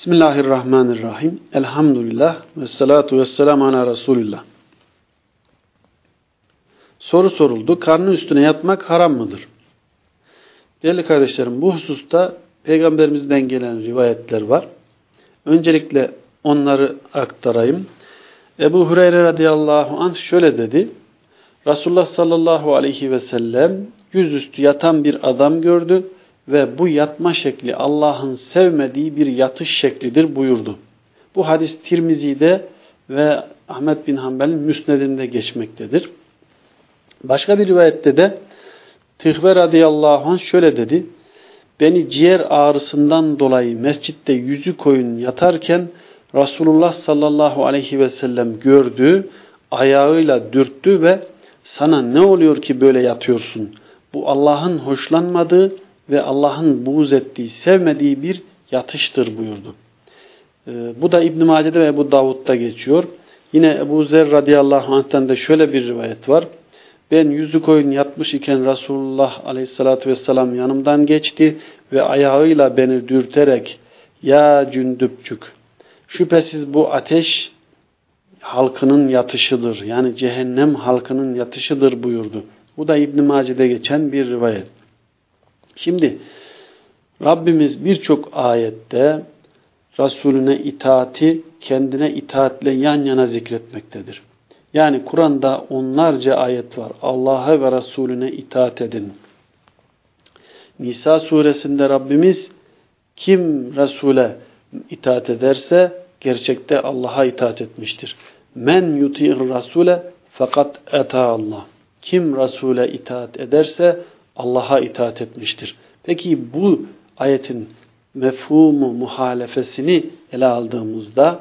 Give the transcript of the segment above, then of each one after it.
Bismillahirrahmanirrahim. Elhamdülillah ve salatu ve selamu ala Resulillah. Soru soruldu. Karnı üstüne yatmak haram mıdır? Değerli kardeşlerim bu hususta Peygamberimizden gelen rivayetler var. Öncelikle onları aktarayım. Ebu Hureyre radıyallahu anh şöyle dedi. Resulullah sallallahu aleyhi ve sellem yüzüstü yatan bir adam gördü ve bu yatma şekli Allah'ın sevmediği bir yatış şeklidir buyurdu. Bu hadis Tirmizi'de ve Ahmet bin Hanbel'in müsnedinde geçmektedir. Başka bir rivayette de Tıhve radıyallahu anh şöyle dedi. Beni ciğer ağrısından dolayı mescitte yüzü koyun yatarken Resulullah sallallahu aleyhi ve sellem gördü, ayağıyla dürttü ve sana ne oluyor ki böyle yatıyorsun? Bu Allah'ın hoşlanmadığı ve Allah'ın buğz ettiği, sevmediği bir yatıştır buyurdu. Ee, bu da İbn-i Mace'de ve Ebu Davud'da geçiyor. Yine Ebu Zer radıyallahu anh'ten de şöyle bir rivayet var. Ben yüzü koyun yatmış iken Resulullah aleyhissalatü vesselam yanımdan geçti ve ayağıyla beni dürterek ya cündüpçük şüphesiz bu ateş halkının yatışıdır. Yani cehennem halkının yatışıdır buyurdu. Bu da İbn-i Mace'de geçen bir rivayet. Şimdi Rabbimiz birçok ayette Resulüne itaati kendine itaatle yan yana zikretmektedir. Yani Kur'an'da onlarca ayet var. Allah'a ve Resulüne itaat edin. Nisa suresinde Rabbimiz kim Resul'e itaat ederse gerçekte Allah'a itaat etmiştir. Men yuti'ir Rasule fakat eta Allah. Kim Resul'e itaat ederse Allah'a itaat etmiştir. Peki bu ayetin mefhumu muhalefesini ele aldığımızda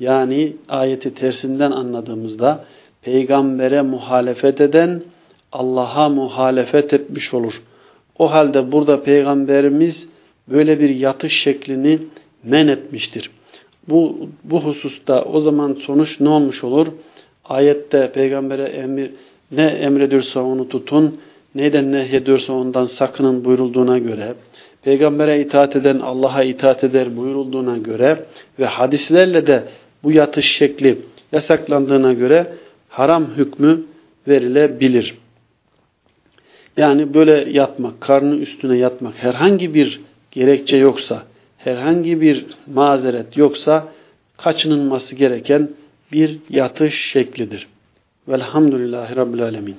yani ayeti tersinden anladığımızda peygambere muhalefet eden Allah'a muhalefet etmiş olur. O halde burada peygamberimiz böyle bir yatış şeklini men etmiştir. Bu, bu hususta o zaman sonuç ne olmuş olur? Ayette peygambere emir, ne emrediyorsa onu tutun, neyden nehyediyorsa ondan sakının buyurulduğuna göre, peygambere itaat eden Allah'a itaat eder buyurulduğuna göre ve hadislerle de bu yatış şekli yasaklandığına göre haram hükmü verilebilir. Yani böyle yatmak, karnı üstüne yatmak herhangi bir gerekçe yoksa, herhangi bir mazeret yoksa kaçınılması gereken bir yatış şeklidir. Velhamdülillahi Rabbil Alemin.